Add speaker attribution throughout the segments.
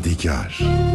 Speaker 1: Yadigar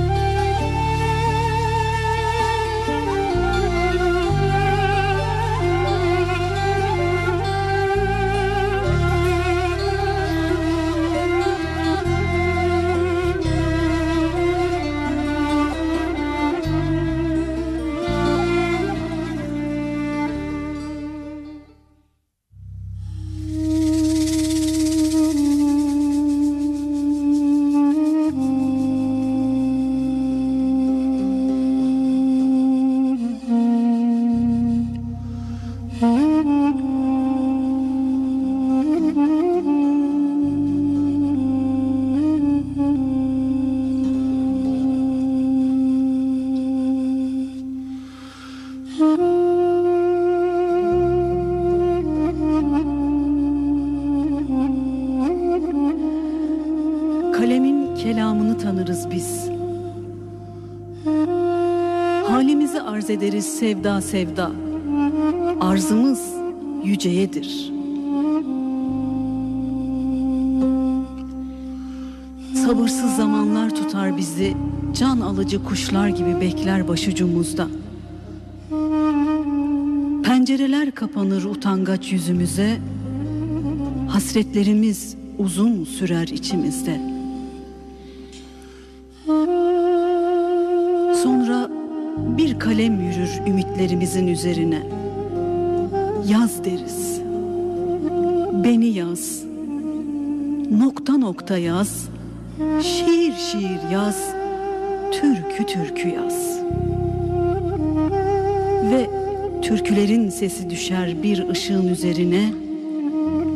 Speaker 2: sevda sevda. Arzımız yüceyedir. Sabırsız zamanlar tutar bizi, can alıcı kuşlar gibi bekler başucumuzda. Pencereler kapanır utangaç yüzümüze, hasretlerimiz uzun sürer içimizde. Bir kalem yürür ümitlerimizin üzerine. Yaz deriz. Beni yaz. Nokta nokta yaz. Şiir şiir yaz. Türkü türkü yaz. Ve türkülerin sesi düşer bir ışığın üzerine.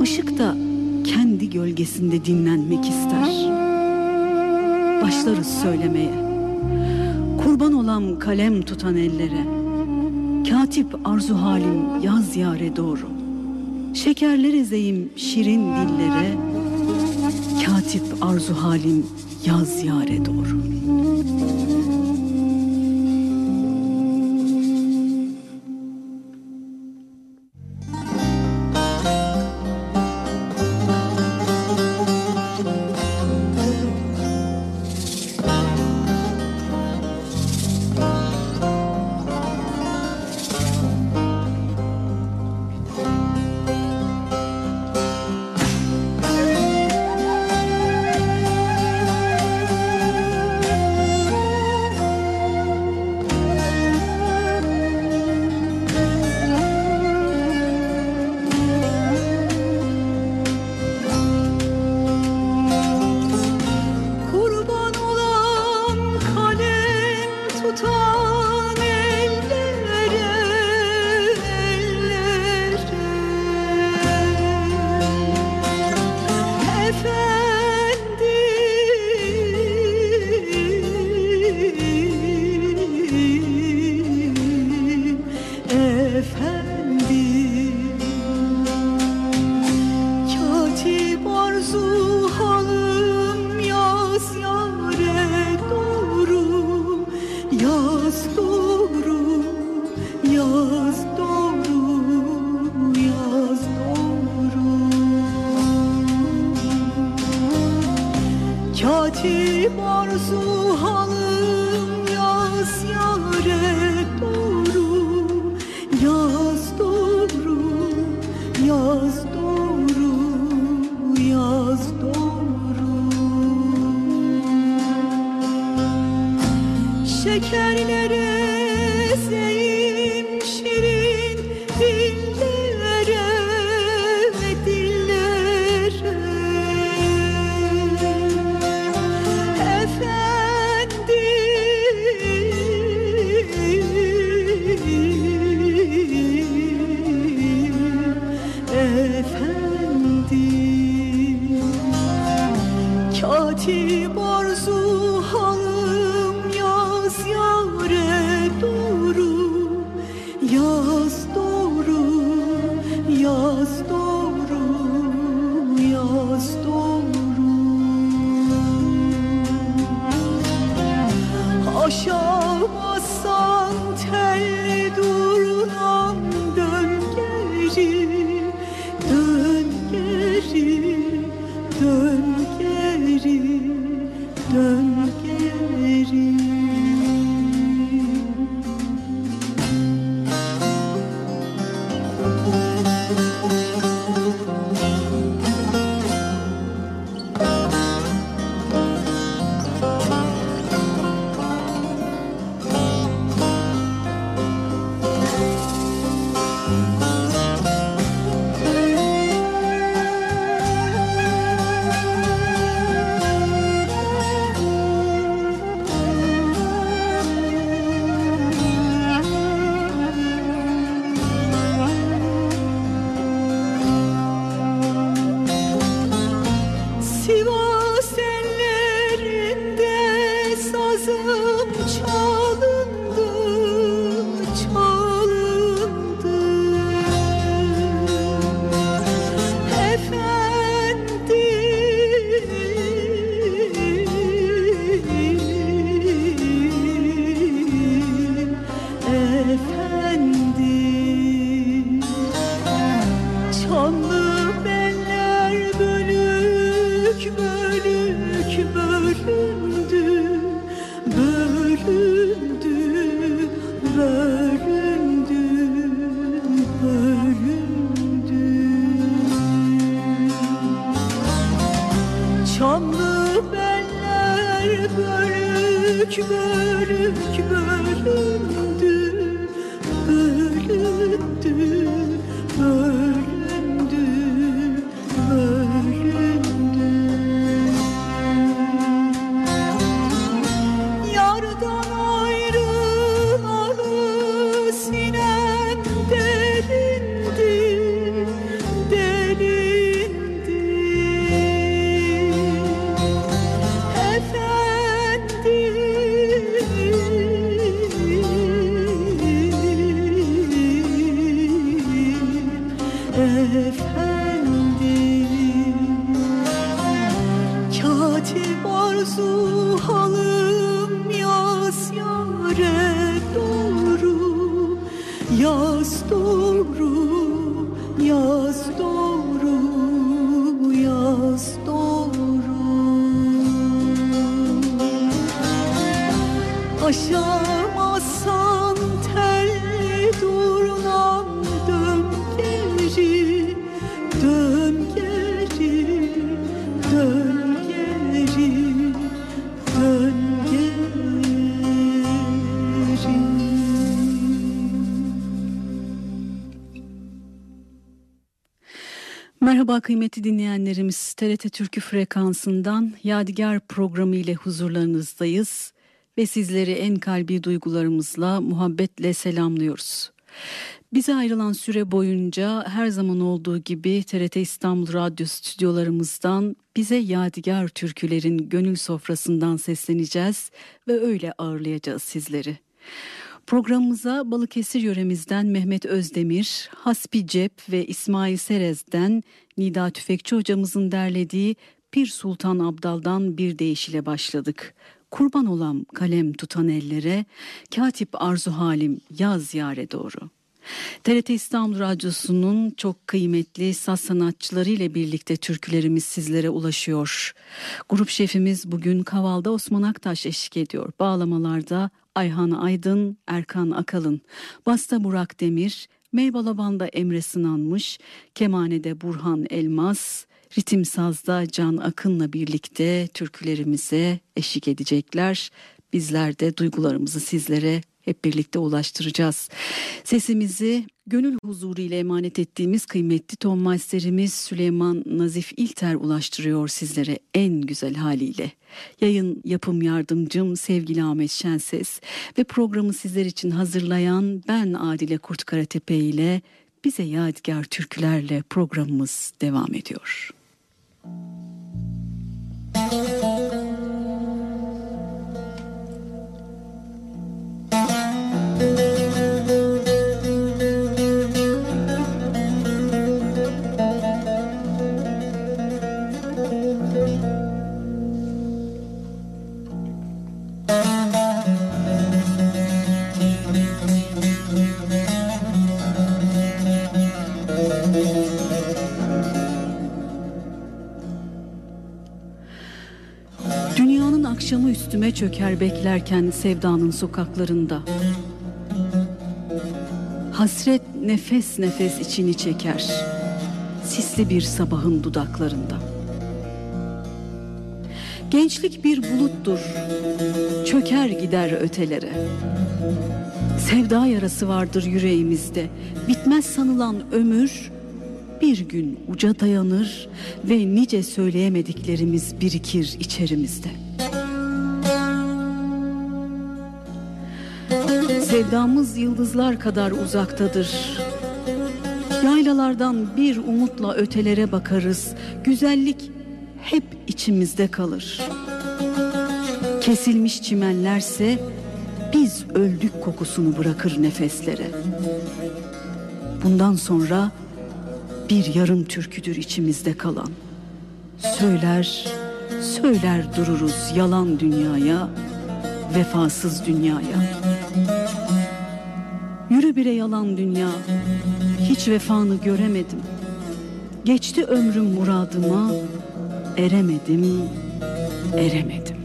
Speaker 2: Işık da kendi gölgesinde dinlenmek ister. Başlarız söylemeye. Kurban olam kalem tutan ellere. Katip arzu halim yaz yare doğru. Şekerler ezeyim şirin dillere. Katip arzu halim yaz yare doğru. geri, dön geri. Kıymetli dinleyenlerimiz. TRT Türkü frekansından Yadigar programı ile huzurlarınızdayız ve sizleri en kalbi duygularımızla muhabbetle selamlıyoruz. Bize ayrılan süre boyunca her zaman olduğu gibi TRT İstanbul Radyo stüdyolarımızdan bize yadigar türkülerin gönül sofrasından sesleneceğiz ve öyle ağırlayacağız sizleri. Programımıza Balıkesir yöremizden Mehmet Özdemir, Hasbi Cep ve İsmail Serez'den Nida Tüfekçi hocamızın derlediği Pir Sultan Abdal'dan bir deyişiyle başladık. Kurban olan kalem tutan ellere, Katip Arzu Halim yaz yare doğru. TRT İstanbul Radyosu'nun çok kıymetli saz sanatçıları ile birlikte türkülerimiz sizlere ulaşıyor. Grup şefimiz bugün Kaval'da Osman Aktaş eşlik ediyor. Bağlamalarda Ayhan Aydın, Erkan Akalın, Basta Burak Demir, Meybalaban'da Emre Sınanmış, Kemane'de Burhan Elmas, Ritim Saz'da Can Akın'la birlikte türkülerimize eşlik edecekler. Bizler de duygularımızı sizlere hep birlikte ulaştıracağız. Sesimizi gönül huzuru ile emanet ettiğimiz kıymetli ton masterimiz Süleyman Nazif İlter ulaştırıyor sizlere en güzel haliyle. Yayın yapım yardımcım sevgili Ahmet Şenses ve programı sizler için hazırlayan ben Adile Kurt Karatepe ile bize yadigar türkülerle programımız devam ediyor. Müzik akşamı üstüme çöker beklerken sevdanın sokaklarında. Hasret nefes nefes içini çeker, sisli bir sabahın dudaklarında. Gençlik bir buluttur, çöker gider ötelere. Sevda yarası vardır yüreğimizde, bitmez sanılan ömür, bir gün uca dayanır ve nice söyleyemediklerimiz birikir içerimizde.'' Sevdamız yıldızlar kadar uzaktadır. Yaylalardan bir umutla ötelere bakarız. Güzellik hep içimizde kalır. Kesilmiş çimenlerse biz öldük kokusunu bırakır nefeslere. Bundan sonra bir yarım türküdür içimizde kalan. Söyler, söyler dururuz yalan dünyaya, vefasız dünyaya. Yürü bire yalan dünya, hiç vefanı göremedim. Geçti ömrüm muradıma, eremedim, eremedim.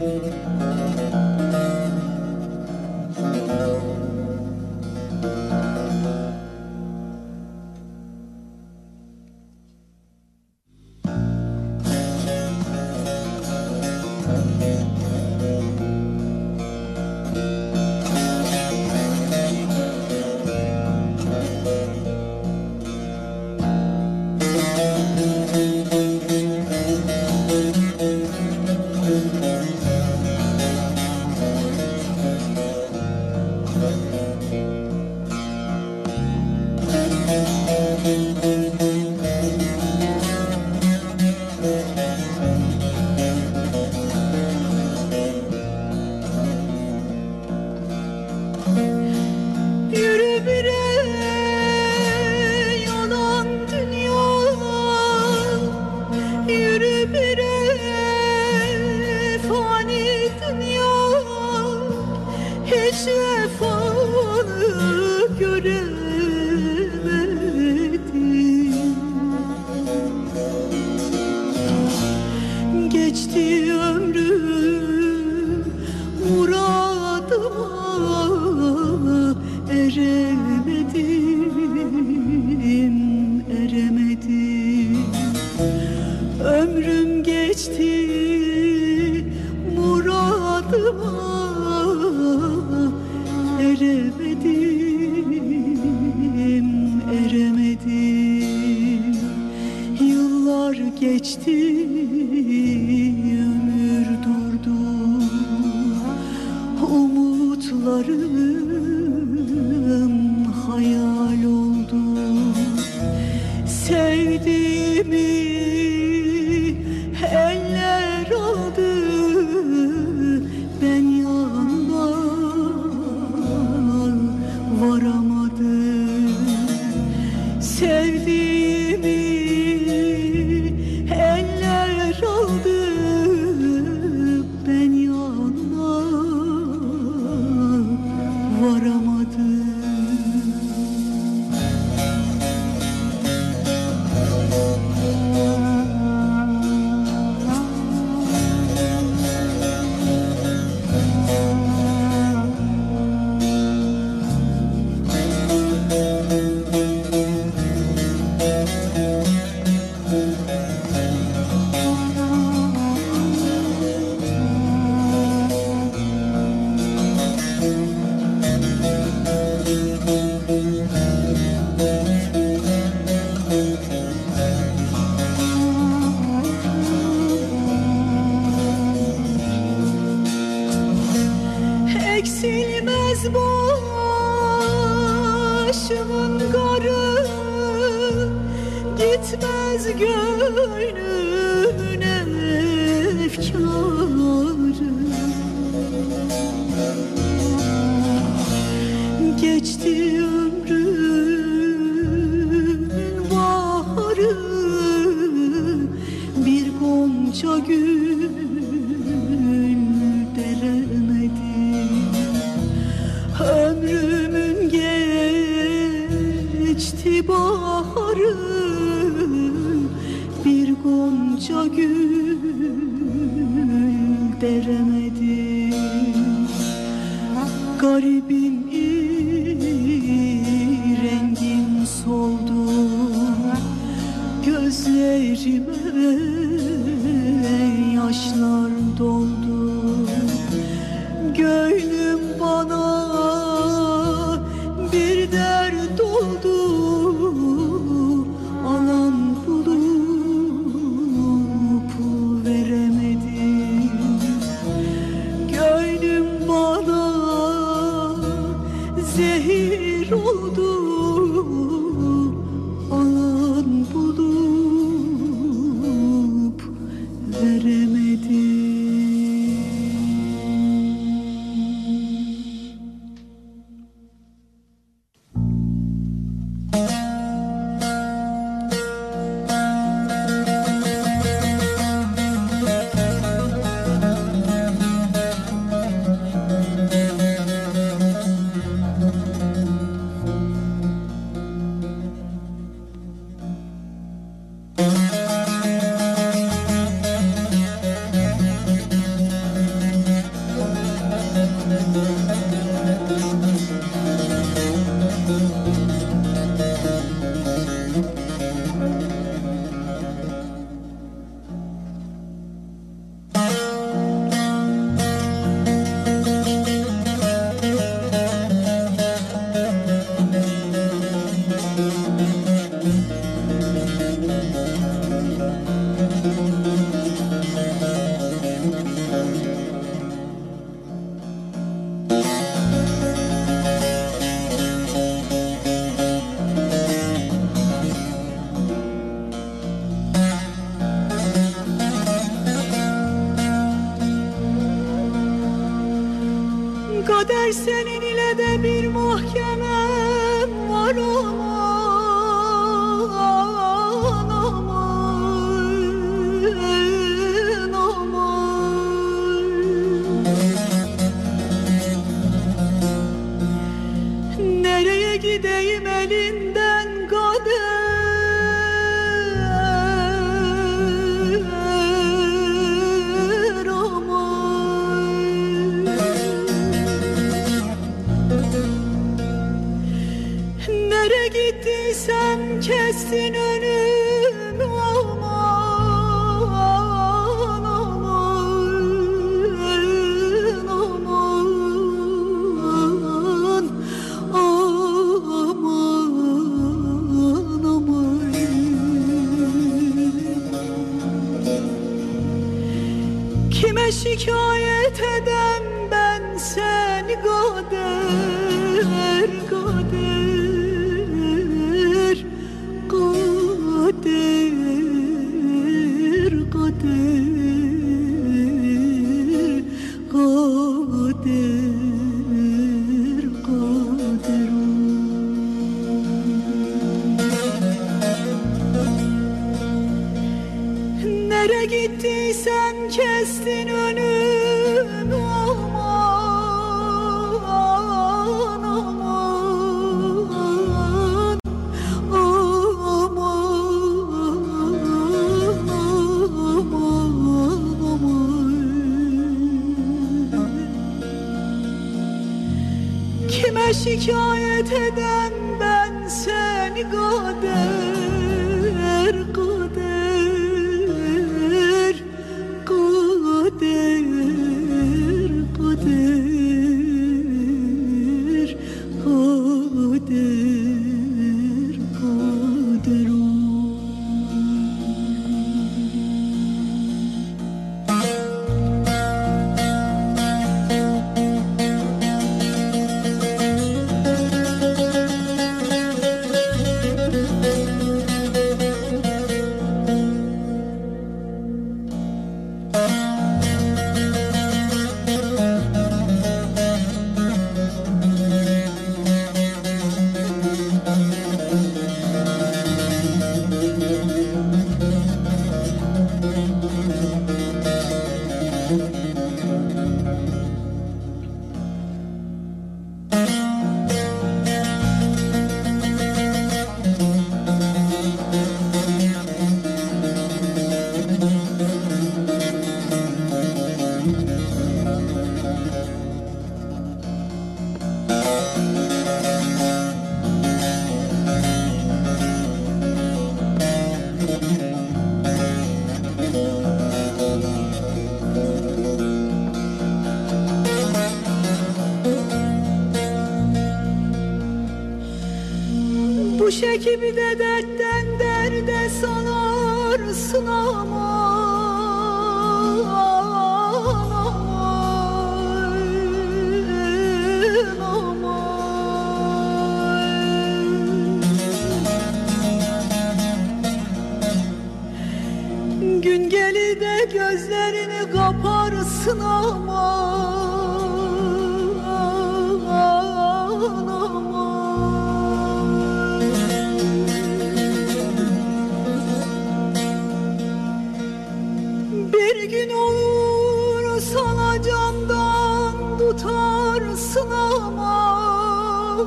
Speaker 2: Yaşasın aman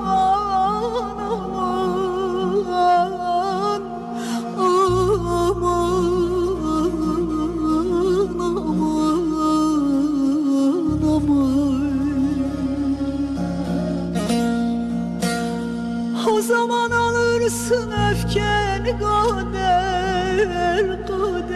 Speaker 2: aman aman aman O zaman alırsın öfken kader kader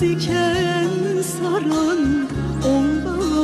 Speaker 2: Beyaz iken saran ondan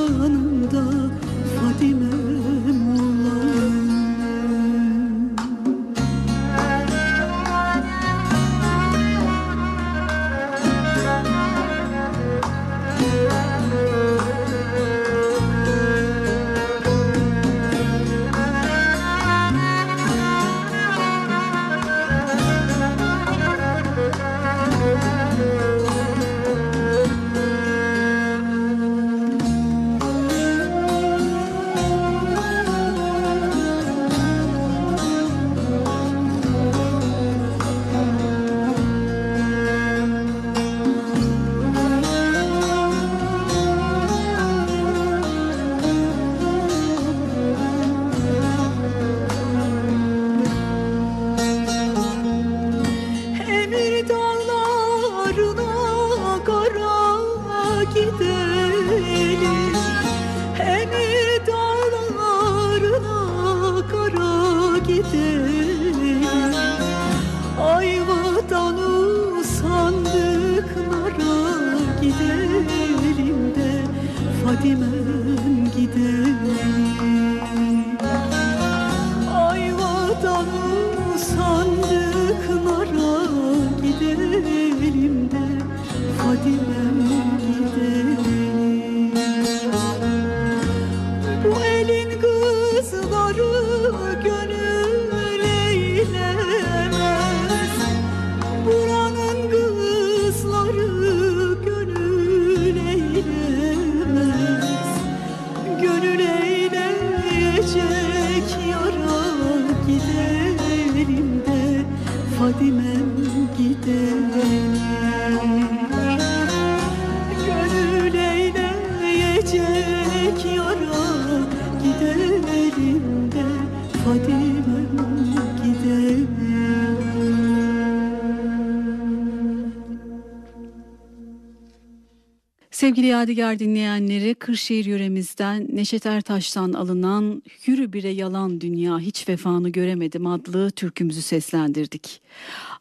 Speaker 2: Yadigar dinleyenleri Kırşehir yöremizden Neşet Ertaş'tan alınan Yürü Bire Yalan Dünya Hiç Vefanı Göremedim adlı türkümüzü seslendirdik.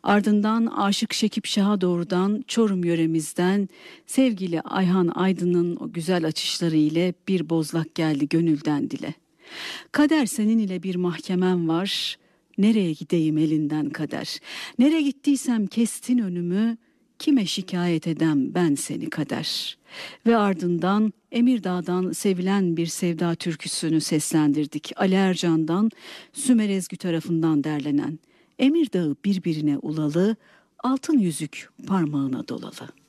Speaker 2: Ardından Aşık Şekip Şah'a doğrudan Çorum yöremizden sevgili Ayhan Aydın'ın o güzel açışları ile bir bozlak geldi gönülden dile. Kader senin ile bir mahkemem var, nereye gideyim elinden kader. Nereye gittiysem kestin önümü, kime şikayet edem ben seni kader. Ve ardından Emirdağ'dan sevilen bir sevda türküsünü seslendirdik. Ali Ercan'dan Sümer Ezgü tarafından derlenen. Emirdağ'ı birbirine ulalı, altın yüzük parmağına dolalı.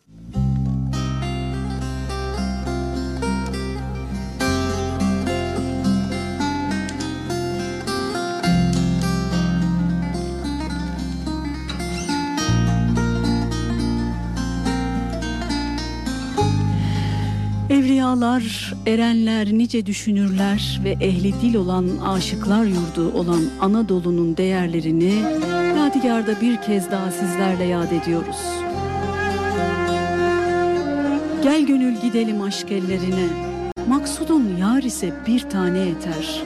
Speaker 2: Evliyalar, erenler nice düşünürler ve ehli dil olan aşıklar yurdu olan Anadolu'nun değerlerini Yadigar'da bir kez daha sizlerle yad ediyoruz. Gel gönül gidelim aşk ellerine, maksudun yar ise bir tane yeter.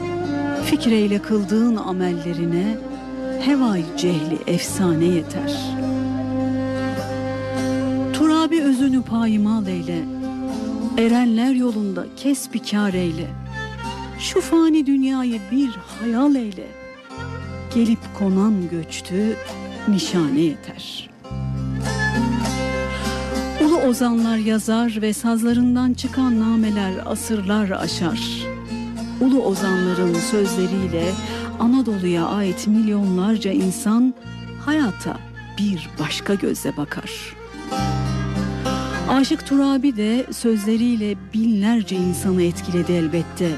Speaker 2: Fikreyle kıldığın amellerine, hevai cehli efsane yeter. Turabi özünü payimal eyle, Erenler yolunda kes bir kar eyle. Şu fani dünyayı bir hayal eyle. Gelip konan göçtü nişane yeter. Ulu ozanlar yazar ve sazlarından çıkan nameler asırlar aşar. Ulu ozanların sözleriyle Anadolu'ya ait milyonlarca insan hayata bir başka gözle bakar.'' Aşık Turabi de sözleriyle binlerce insanı etkiledi elbette.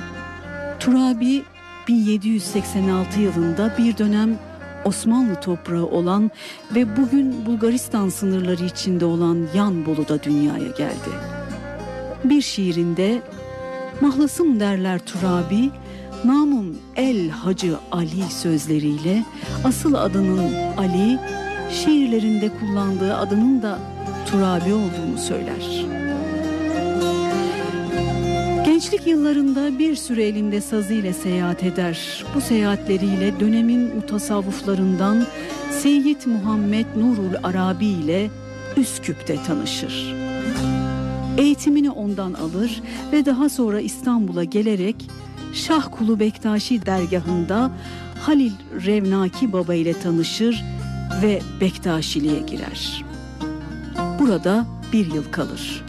Speaker 2: Turabi 1786 yılında bir dönem Osmanlı toprağı olan ve bugün Bulgaristan sınırları içinde olan Yan Bolu'da dünyaya geldi. Bir şiirinde mahlasım derler Turabi, namım El Hacı Ali sözleriyle asıl adının Ali, şiirlerinde kullandığı adının da Turabi olduğunu söyler. Gençlik yıllarında bir süre elinde sazı ile seyahat eder. Bu seyahatleriyle dönemin mutasavvuflarından Seyyid Muhammed Nurul Arabi ile Üsküp'te tanışır. Eğitimini ondan alır ve daha sonra İstanbul'a gelerek Şah Kulu Bektaşi dergahında Halil Revnaki Baba ile tanışır ve Bektaşiliğe girer burada bir yıl kalır.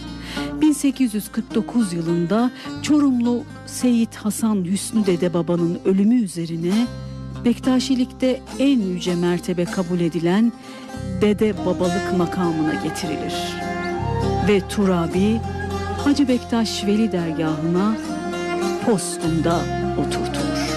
Speaker 2: 1849 yılında Çorumlu Seyit Hasan Hüsnü Dede Baba'nın ölümü üzerine Bektaşilikte en yüce mertebe kabul edilen dede babalık makamına getirilir. Ve Turabi Hacı Bektaş Veli dergahına postunda oturtulur.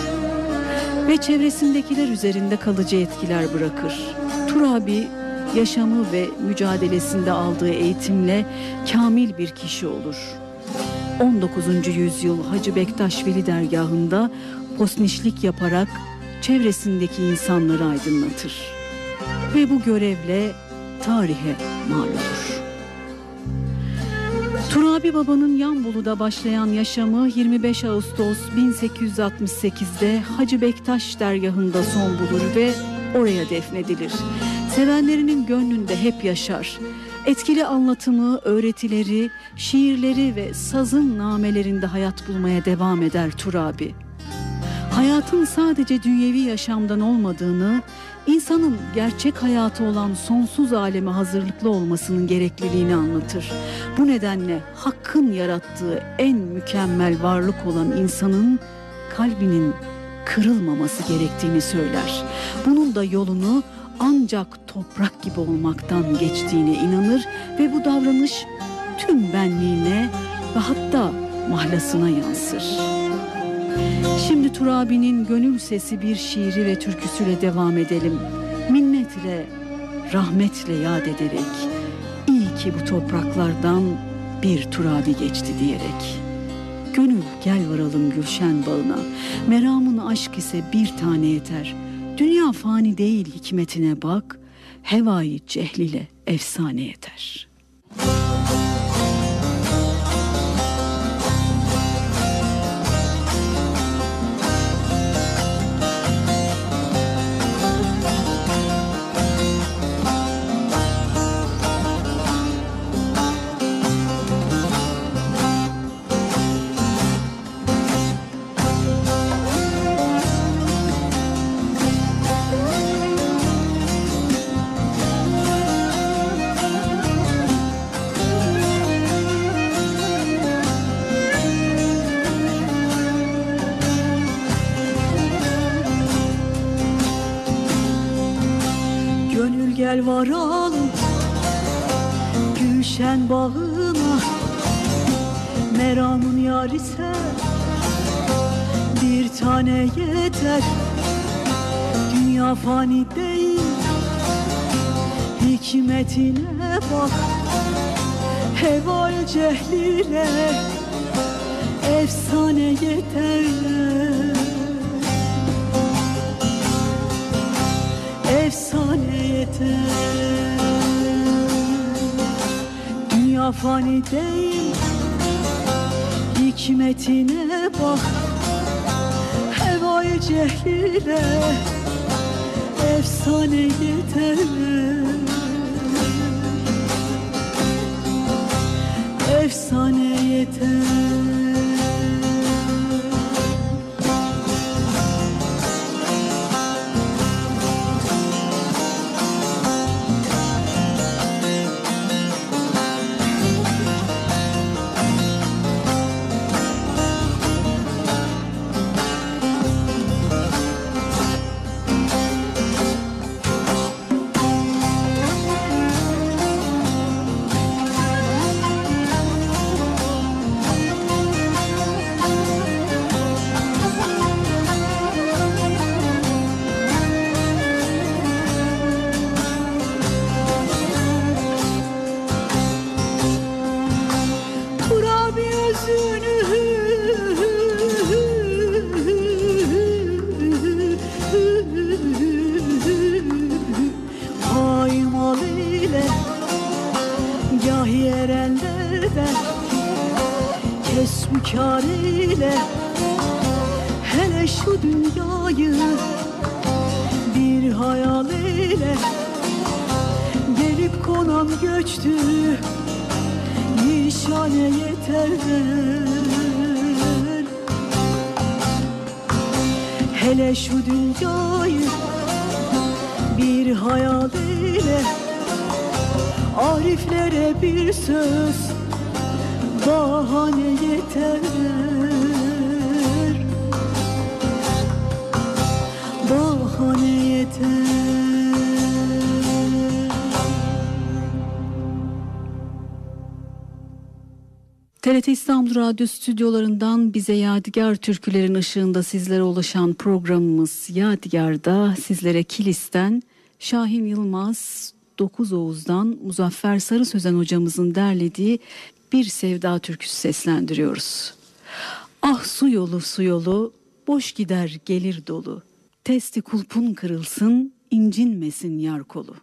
Speaker 2: Ve çevresindekiler üzerinde kalıcı etkiler bırakır. Turabi yaşamı ve mücadelesinde aldığı eğitimle kamil bir kişi olur. 19. yüzyıl Hacı Bektaş Veli dergahında posnişlik yaparak çevresindeki insanları aydınlatır. Ve bu görevle tarihe mal olur. Turabi Baba'nın Yanbolu'da başlayan yaşamı 25 Ağustos 1868'de Hacı Bektaş dergahında son bulur ve oraya defnedilir sevenlerinin gönlünde hep yaşar. Etkili anlatımı, öğretileri, şiirleri ve sazın namelerinde hayat bulmaya devam eder Turabi. Hayatın sadece dünyevi yaşamdan olmadığını, insanın gerçek hayatı olan sonsuz aleme hazırlıklı olmasının gerekliliğini anlatır. Bu nedenle Hakk'ın yarattığı en mükemmel varlık olan insanın kalbinin kırılmaması gerektiğini söyler. Bunun da yolunu ancak toprak gibi olmaktan geçtiğine inanır ve bu davranış tüm benliğine ve hatta mahlasına yansır. Şimdi Turabi'nin gönül sesi bir şiiri ve türküsüyle devam edelim. Minnetle, rahmetle yad ederek, iyi ki bu topraklardan bir Turabi geçti diyerek. Gönül gel varalım gülşen bağına, meramın aşk ise bir tane yeter. Dünya fani değil hikmetine bak, hevai cehliyle efsane yeter.'' Gel varalım Gülşen bağına. Meramın yar ise Bir tane yeter. Dünya fani değil Hikmetine bak. Heval cehliyle Efsane yeterler efsane yeter Dünya fani değil Hikmetine bak. Hevai cehliyle Efsane yeter Efsane yeter Radyo stüdyolarından bize Yadigar türkülerin ışığında sizlere ulaşan programımız Yadigar'da sizlere Kilis'ten Şahin Yılmaz, Dokuz Oğuz'dan Muzaffer Sarı Sözen hocamızın derlediği bir sevda türküsü seslendiriyoruz. Ah su yolu su yolu boş gider gelir dolu. Testi kulpun kırılsın incinmesin yar kolu.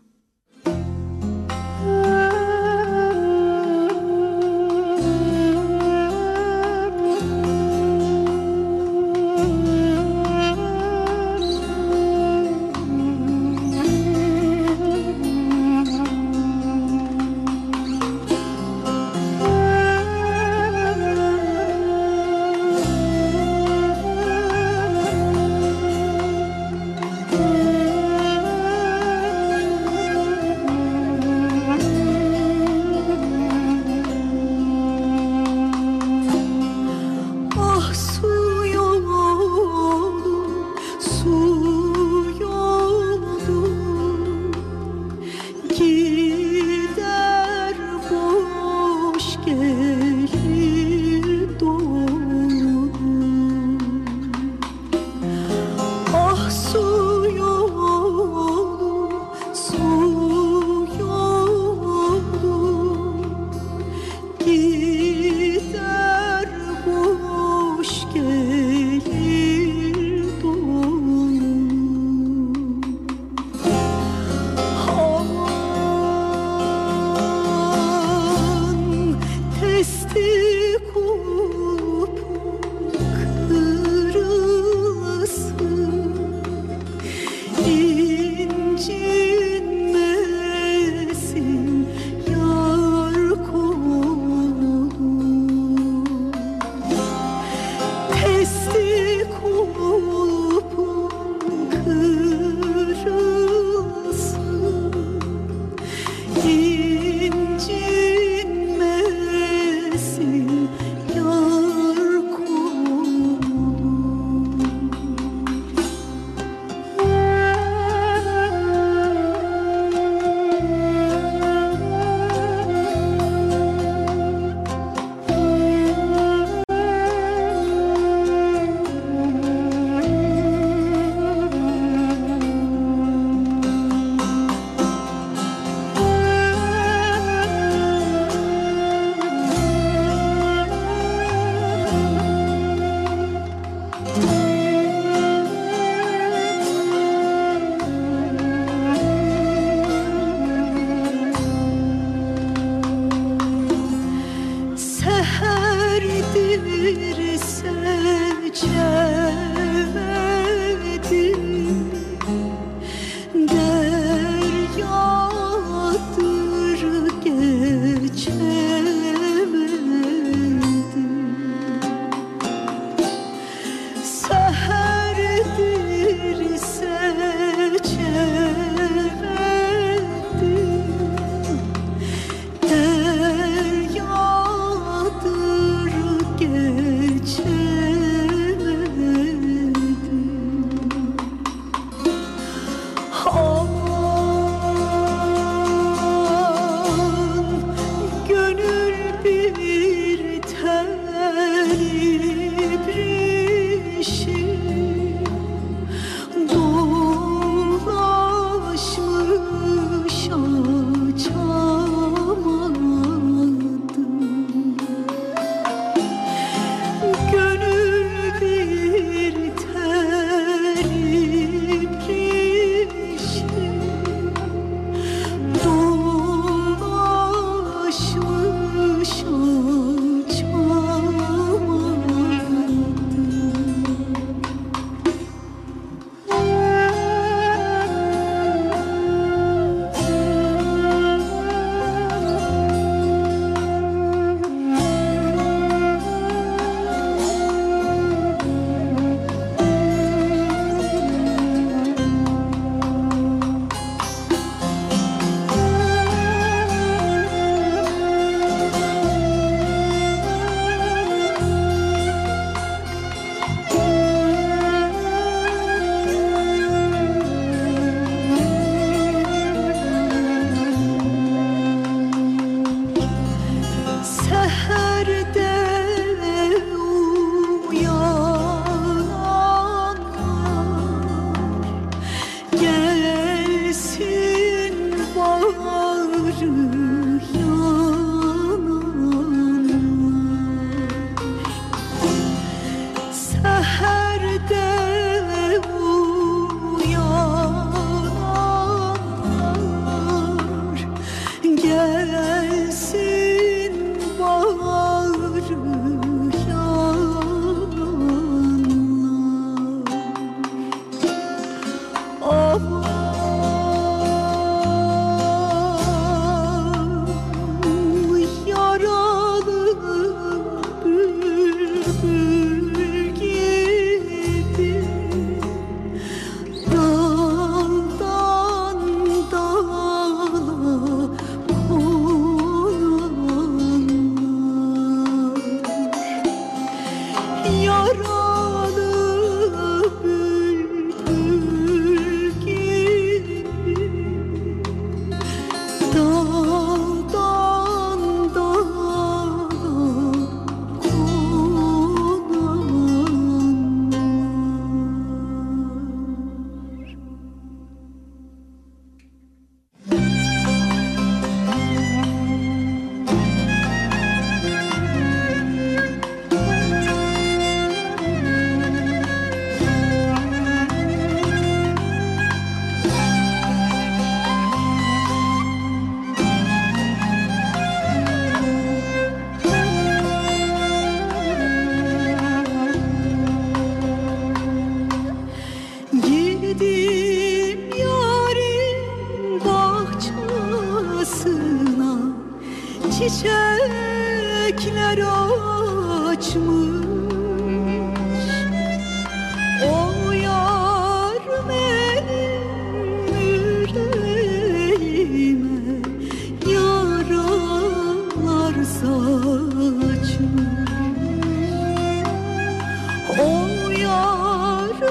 Speaker 2: bir tel ibrişim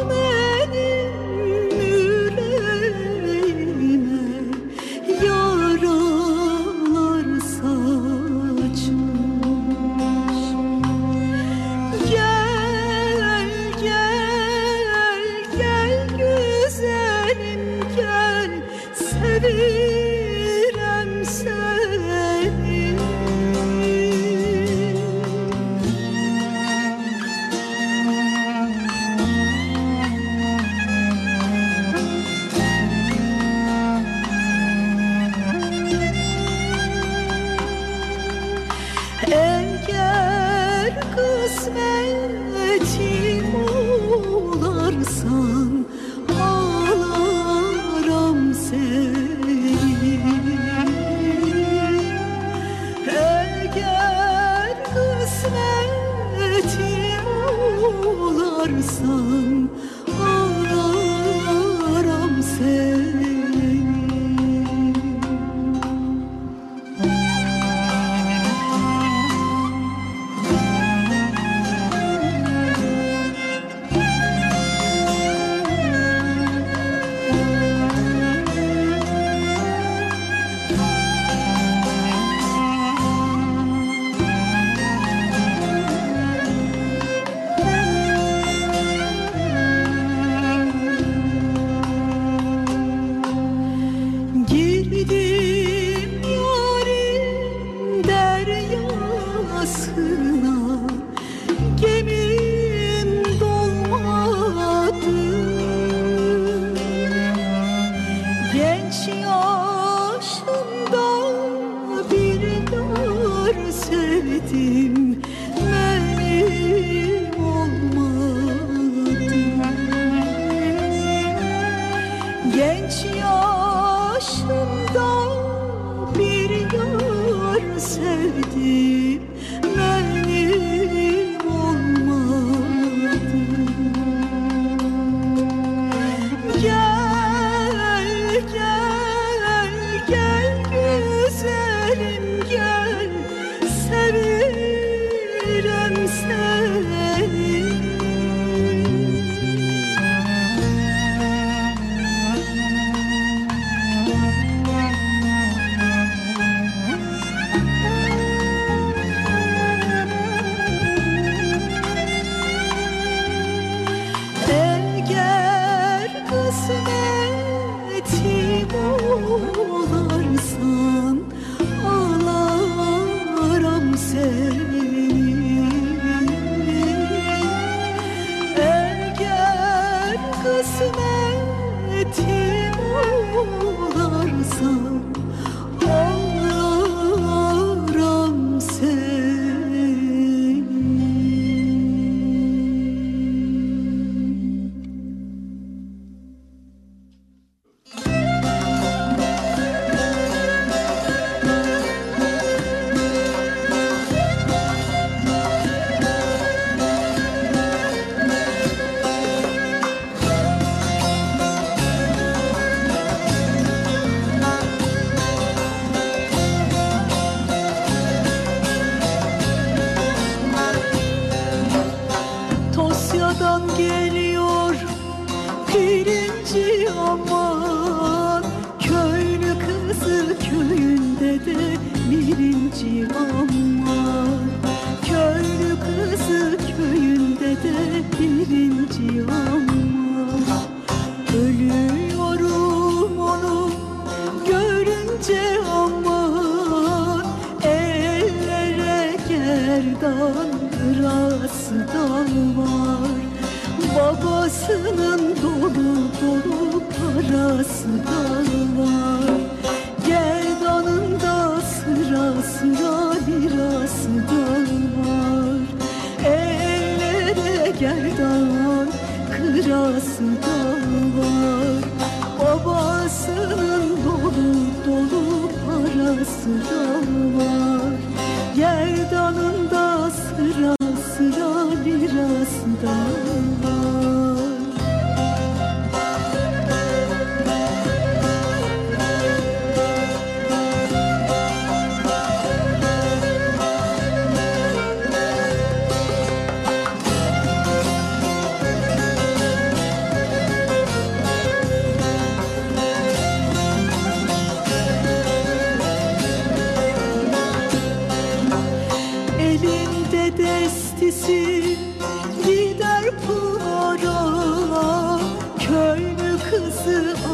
Speaker 2: me.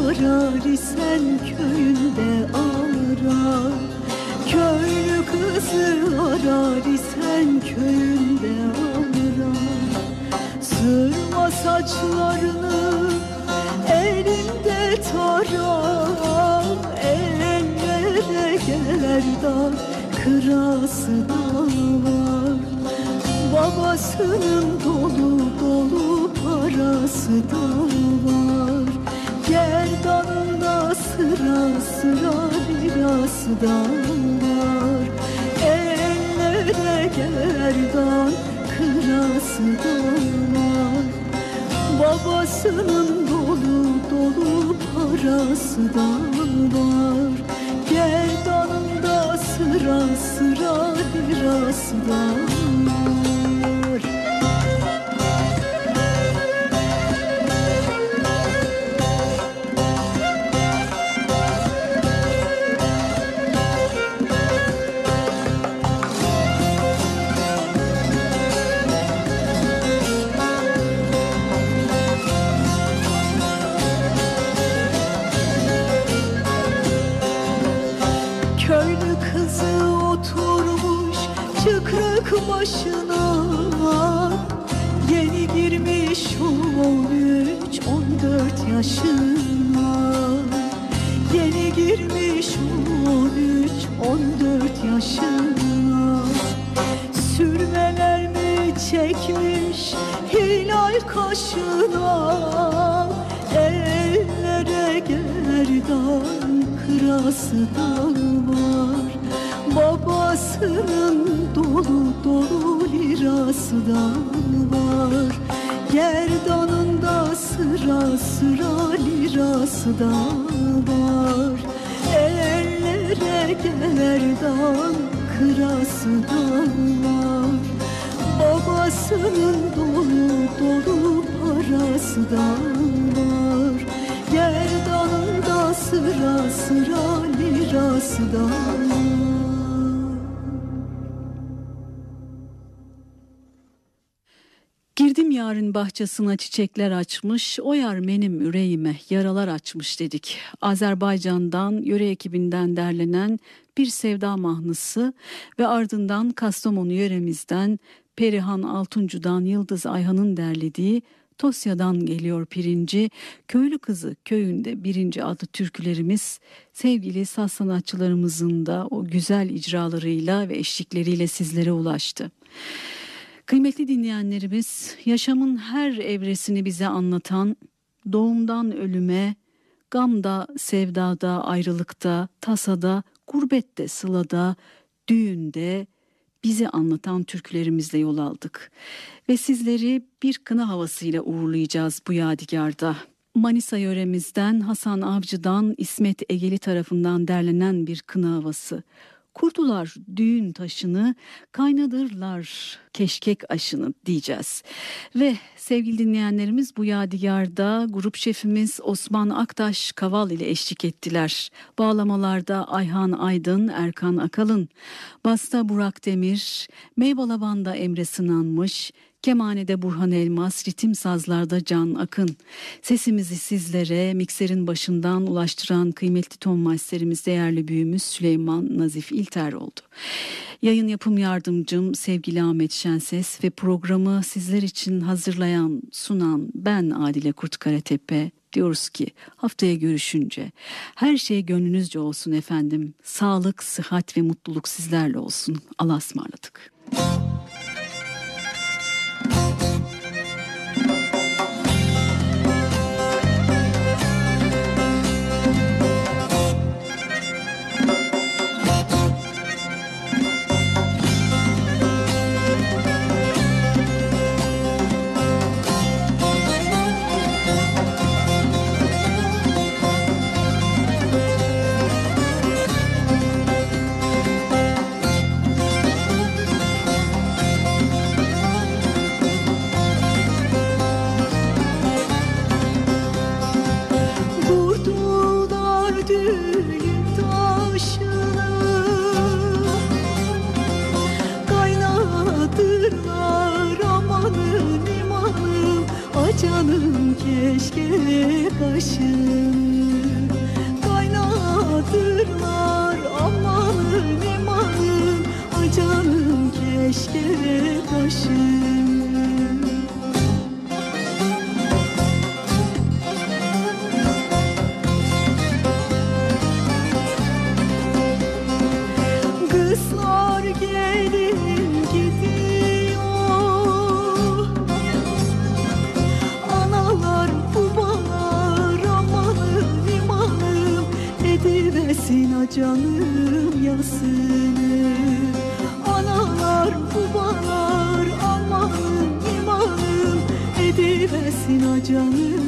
Speaker 2: Arar isen köyünde arar. Köylü kızı arar isen köyünde arar. Sırma saçlarını elinde tarar. Ellere gerdan kırası da var Babasının dolu dolu parası da var Gerdanında sıra sıra lirası da var Ellere gerdan kırası da var Babasının dolu dolu parası da var Gerdanında sıra sıra lirası da kırası da var. Babasının dolu dolu lirası da var. Gerdanında sıra sıra lirası da var. Ellere gerdan kırası da var. Babasının dolu dolu parası da var Gerdanında sıra sıra lirası da
Speaker 3: Girdim yarın bahçesine çiçekler açmış, o yar benim yüreğime yaralar açmış dedik. Azerbaycan'dan, yöre ekibinden derlenen bir sevda mahnısı ve ardından Kastamonu yöremizden Perihan Altuncu'dan Yıldız Ayhan'ın derlediği Tosya'dan geliyor pirinci, köylü kızı köyünde birinci adlı türkülerimiz sevgili saz sanatçılarımızın da o güzel icralarıyla ve eşlikleriyle sizlere ulaştı. Kıymetli dinleyenlerimiz, yaşamın her evresini bize anlatan, doğumdan ölüme, gamda, sevdada, ayrılıkta, tasada, gurbette, sılada, düğünde bizi anlatan türkülerimizle yol aldık. Ve sizleri bir kına havasıyla uğurlayacağız bu yadigarda. Manisa yöremizden Hasan Avcı'dan İsmet Egeli tarafından derlenen bir kına havası. Kurdular düğün taşını, kaynadırlar keşkek aşını diyeceğiz. Ve sevgili dinleyenlerimiz bu yadigarda grup şefimiz Osman Aktaş Kaval ile eşlik ettiler. Bağlamalarda Ayhan Aydın, Erkan Akalın, Basta Burak Demir, Meybalaban'da Emre Sınanmış, Kemanede Burhan Elmas, ritim sazlarda Can Akın. Sesimizi sizlere mikserin başından ulaştıran kıymetli ton masterimiz değerli büyüğümüz Süleyman Nazif İlter oldu. Yayın yapım yardımcım sevgili Ahmet Şenses ve programı sizler için hazırlayan, sunan ben Adile Kurtkaratepe diyoruz ki haftaya görüşünce her şey gönlünüzce olsun efendim. Sağlık, sıhhat ve mutluluk sizlerle olsun. Allah'a ısmarladık.
Speaker 2: Vurdular canım keşke kaşım Kaynatırlar amanın emanın Ay canım keşke kaşım canım yasını Analar babalar amanım imanım. Ediversin a canım.